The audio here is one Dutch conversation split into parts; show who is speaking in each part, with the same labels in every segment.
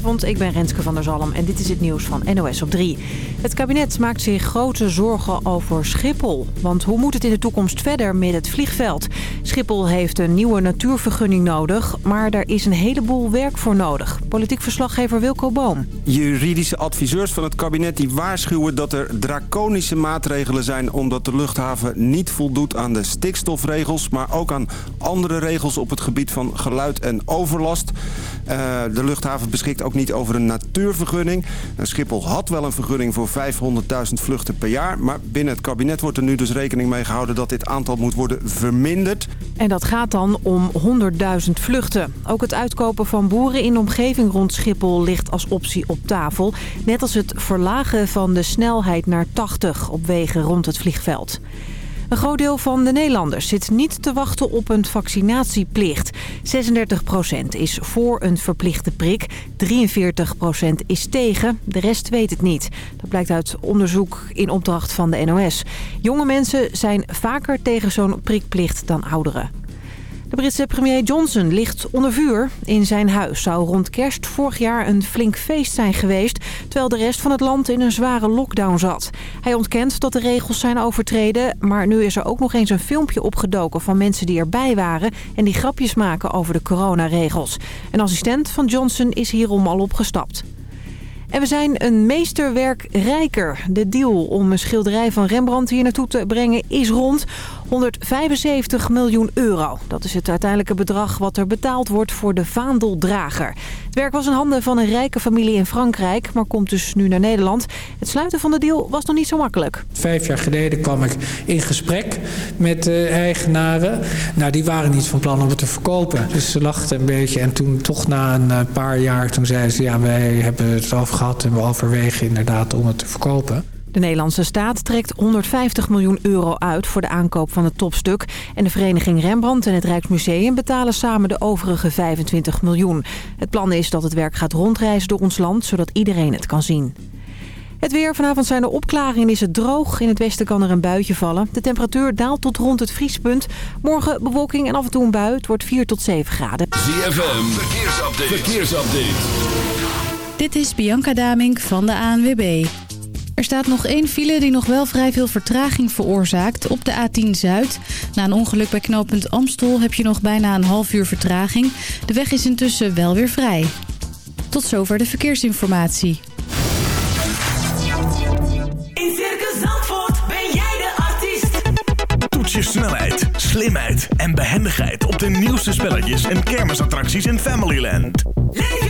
Speaker 1: Goedenavond, ik ben Renske van der Zalm en dit is het nieuws van NOS op 3. Het kabinet maakt zich grote zorgen over Schiphol. Want hoe moet het in de toekomst verder met het vliegveld? Schiphol heeft een nieuwe natuurvergunning nodig, maar daar is een heleboel werk voor nodig. Politiek verslaggever Wilco Boom.
Speaker 2: Juridische adviseurs van het kabinet die waarschuwen dat er draconische maatregelen zijn... omdat de luchthaven niet voldoet aan de stikstofregels... maar ook aan andere regels op het gebied van geluid en overlast. Uh, de luchthaven beschikt ook niet over een natuurvergunning. Schiphol had wel een vergunning voor 500.000 vluchten per jaar... maar binnen het kabinet wordt er nu dus rekening mee gehouden... dat dit aantal moet worden verminderd.
Speaker 1: En dat gaat dan om 100.000 vluchten. Ook het uitkopen van boeren in de omgeving rond Schiphol ligt als optie op tafel. Net als het verlagen van de snelheid naar 80 op wegen rond het vliegveld. Een groot deel van de Nederlanders zit niet te wachten op een vaccinatieplicht. 36% is voor een verplichte prik, 43% is tegen, de rest weet het niet. Dat blijkt uit onderzoek in opdracht van de NOS. Jonge mensen zijn vaker tegen zo'n prikplicht dan ouderen. De Britse premier Johnson ligt onder vuur. In zijn huis zou rond kerst vorig jaar een flink feest zijn geweest... terwijl de rest van het land in een zware lockdown zat. Hij ontkent dat de regels zijn overtreden... maar nu is er ook nog eens een filmpje opgedoken van mensen die erbij waren... en die grapjes maken over de coronaregels. Een assistent van Johnson is hierom al opgestapt. En we zijn een meesterwerk rijker. De deal om een schilderij van Rembrandt hier naartoe te brengen is rond 175 miljoen euro. Dat is het uiteindelijke bedrag wat er betaald wordt voor de vaandeldrager. Het werk was in handen van een rijke familie in Frankrijk, maar komt dus nu naar Nederland. Het sluiten van de deal was nog niet zo makkelijk.
Speaker 3: Vijf jaar geleden kwam ik in gesprek met de eigenaren. Nou, die waren niet van plan om het te verkopen. Dus ze lachten een beetje en toen toch na een eh, paar jaar, toen zeiden ze... ja, wij hebben het over gehad en we overwegen inderdaad om het te verkopen.
Speaker 1: De Nederlandse staat trekt 150 miljoen euro uit voor de aankoop van het topstuk. En de vereniging Rembrandt en het Rijksmuseum betalen samen de overige 25 miljoen. Het plan is dat het werk gaat rondreizen door ons land, zodat iedereen het kan zien. Het weer. Vanavond zijn er opklaringen is het droog. In het westen kan er een buitje vallen. De temperatuur daalt tot rond het vriespunt. Morgen bewolking en af en toe een bui. Het wordt 4 tot 7 graden.
Speaker 4: ZFM. Verkeersupdate. Verkeersupdate.
Speaker 5: Dit is Bianca Damink van de ANWB. Er staat nog één file die nog wel vrij veel vertraging veroorzaakt op de A10 Zuid. Na een ongeluk bij knooppunt Amstel heb je nog bijna een half uur vertraging. De weg is intussen wel weer vrij. Tot zover de verkeersinformatie.
Speaker 6: In Circus Zandvoort ben jij de artiest.
Speaker 4: Toets je snelheid, slimheid en behendigheid op de nieuwste spelletjes en kermisattracties in Familyland.
Speaker 6: Leef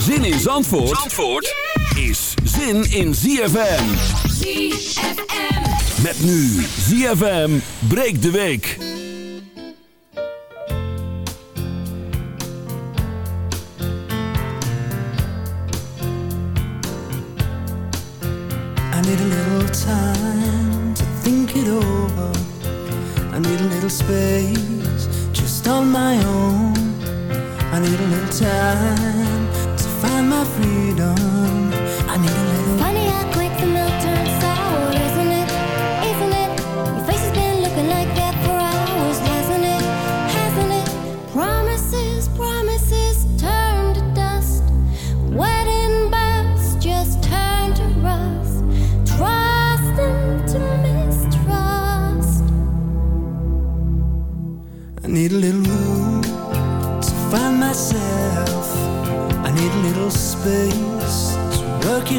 Speaker 4: Zin in Zandvoort, Zandvoort is zin in ZFM.
Speaker 6: ZFM.
Speaker 4: Met nu ZFM breekt de week.
Speaker 7: I need a little time to think it over. I need a little space just on my own. I need a little time find my freedom.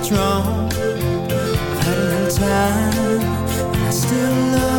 Speaker 7: much wrong. I've had a little time, and I still love.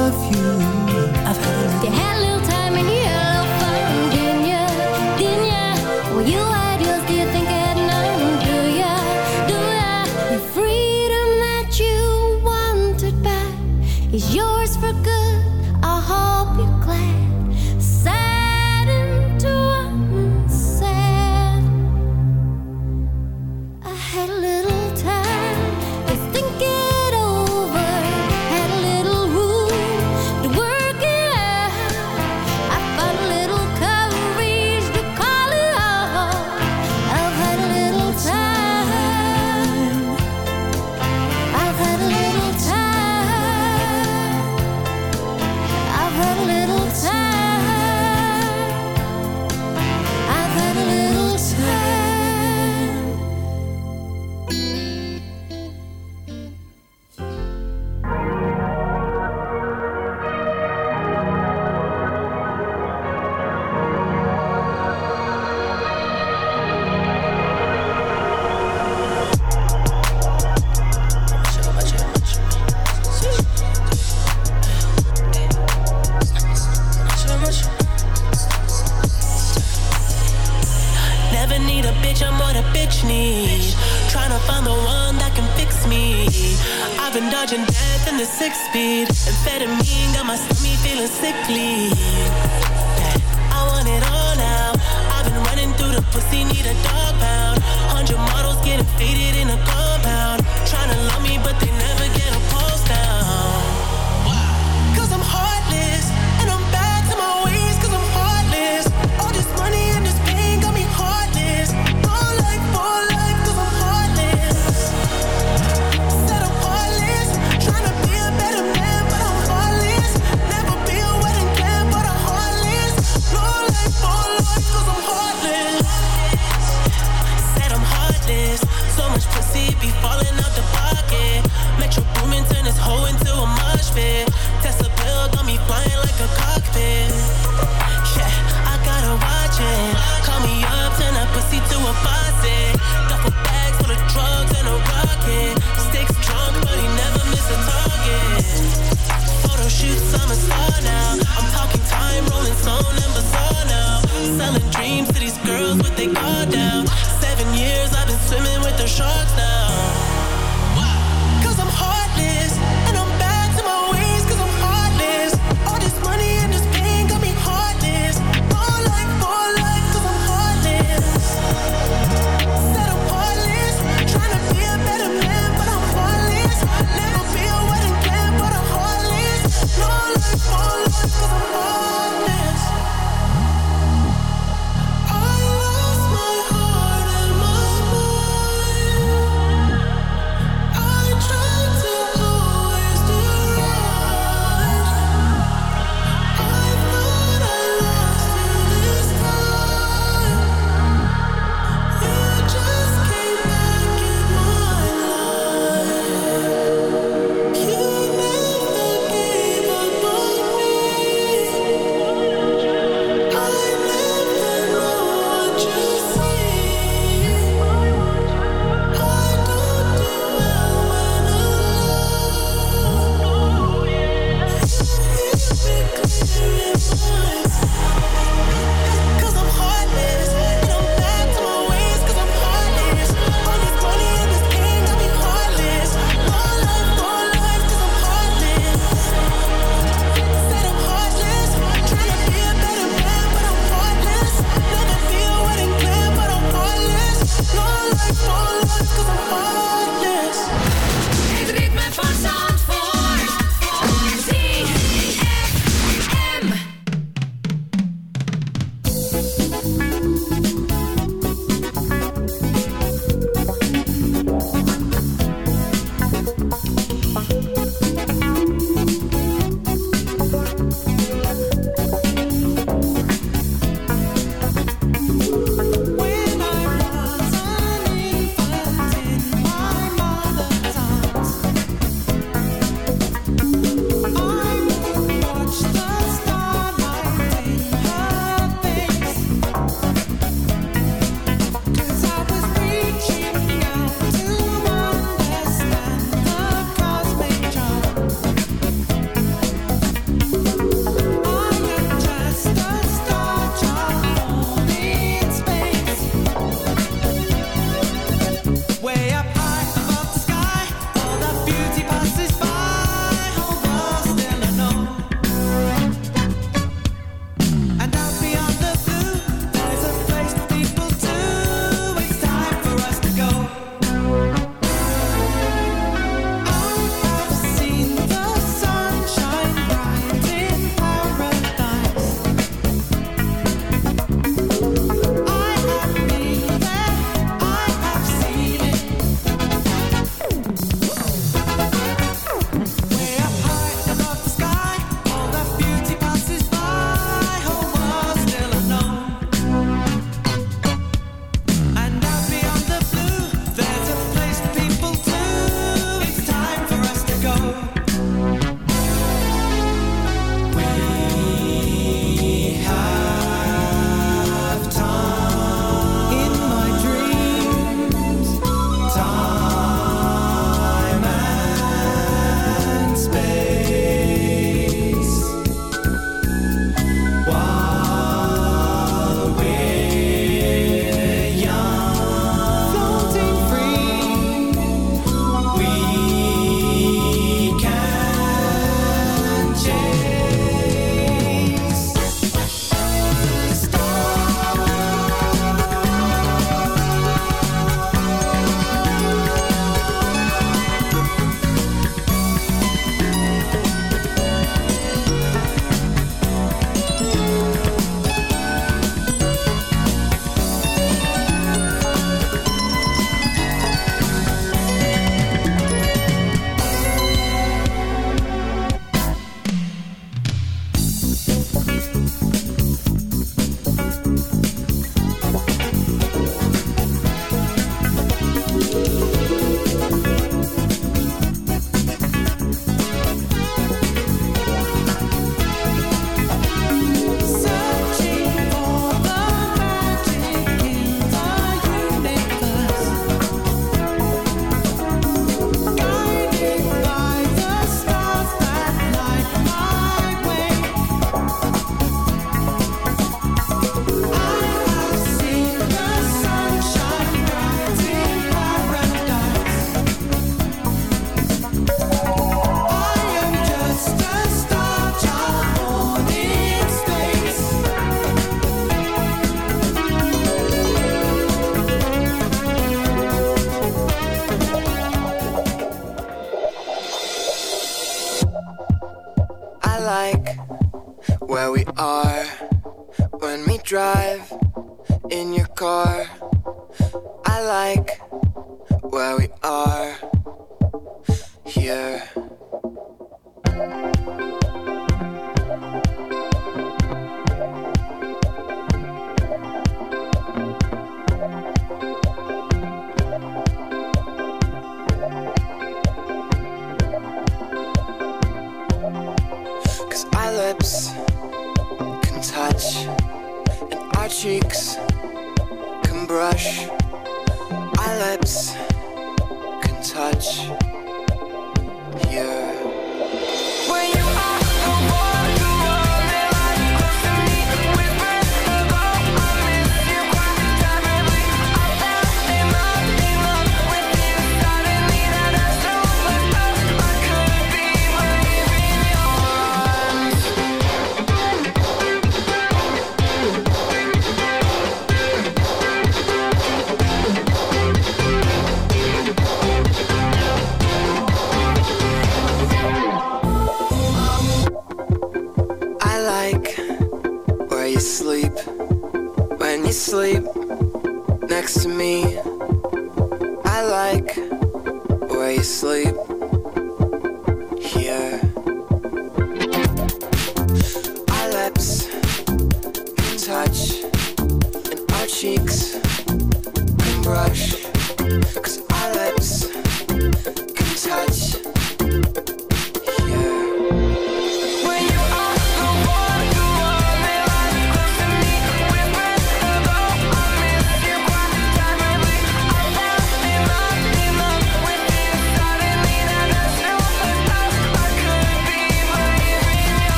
Speaker 8: next to me.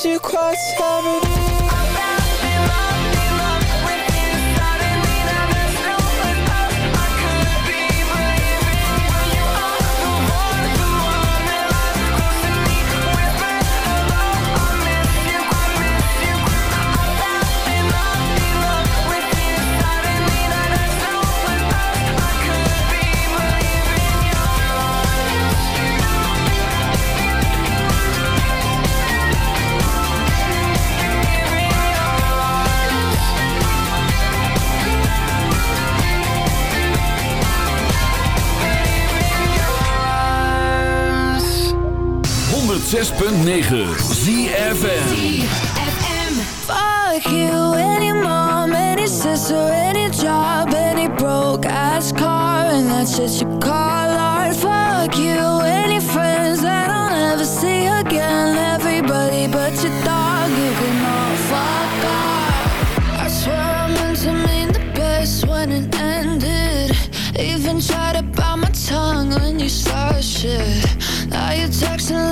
Speaker 8: you cross everything.
Speaker 9: 106.9 ZFM
Speaker 10: Fuck you, any mom, any sister, any job, any broke ass car, and that's just your call art. Fuck you, any friends that I'll never see again, everybody but your dog, you can all fuck off. I swear I meant to mean the best when it ended. Even tried to bite my tongue when you start shit. Now you're texting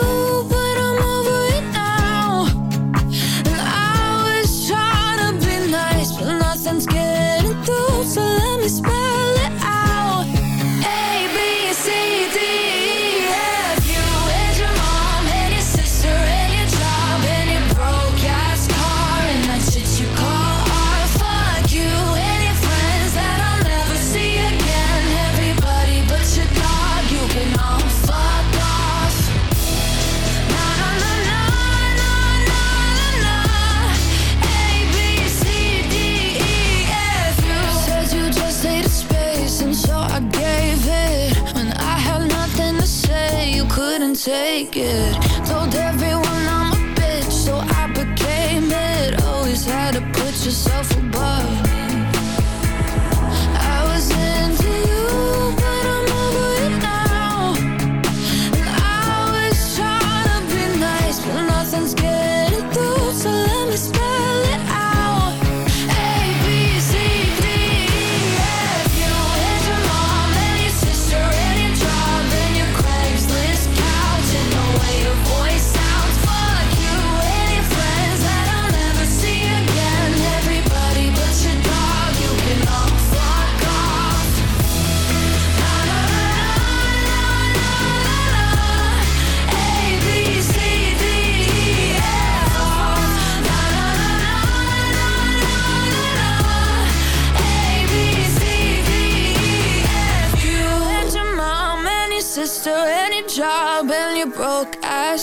Speaker 10: this back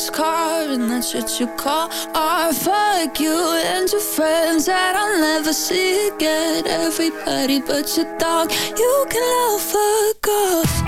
Speaker 10: this car and that's what you call art. Fuck you and your friends that I'll never see again. Everybody but your dog, you can love fuck off.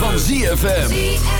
Speaker 11: Van ZFM.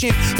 Speaker 12: patient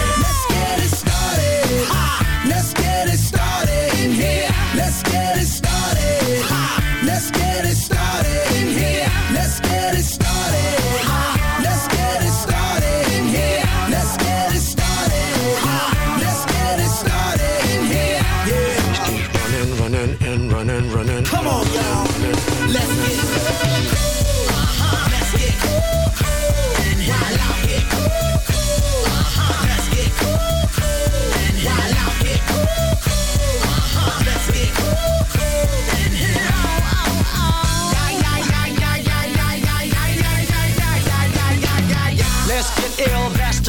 Speaker 12: Ha!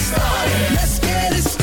Speaker 12: started. Let's get it started.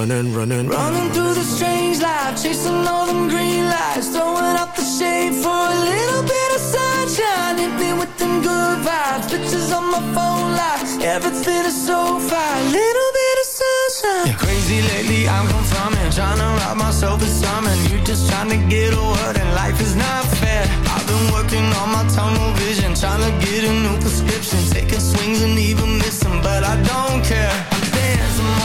Speaker 13: Running running. Running
Speaker 7: through the strange life, chasing all them green lights, throwing up the shade for a little bit of sunshine. Hit me with them good vibes, pictures on my phone lights. Everything is so fine, little bit of sunshine. Yeah.
Speaker 14: Crazy lately, I'm confirming. Trying to rob myself of something. You just trying to get a word, and life is not fair. I've been working on my tunnel vision. Trying to get a new prescription. Taking swings and even missing, but I don't care.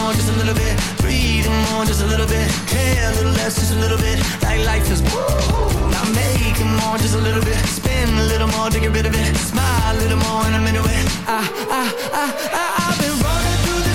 Speaker 14: More, just a little bit. Breathing more, just a little bit. Care a little less, just a little bit. Like life is woo. Not making more, just a little bit. Spin a little more to get rid of it. Smile a little more, and I'm into it. I, I, I, I, I've been running through the